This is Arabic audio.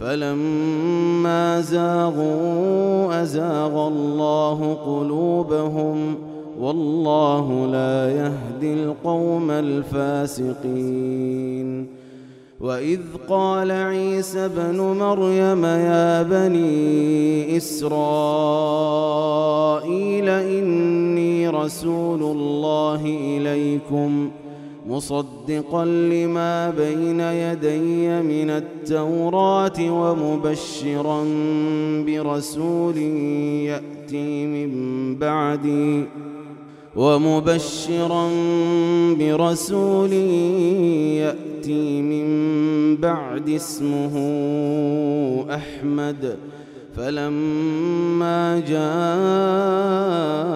فلما زاغوا أزاغ الله قلوبهم والله لا يهدي القوم الفاسقين. وإذ قال عيسى بن مريم يا بني إسرائيل إني رسول الله إليكم ۖ مصدقا لما بين يدي من التوراة ومبشرا برسول يأتي من بعدي ومبشرا برسول يأتي من بعد اسمه أحمد فلما جاءهم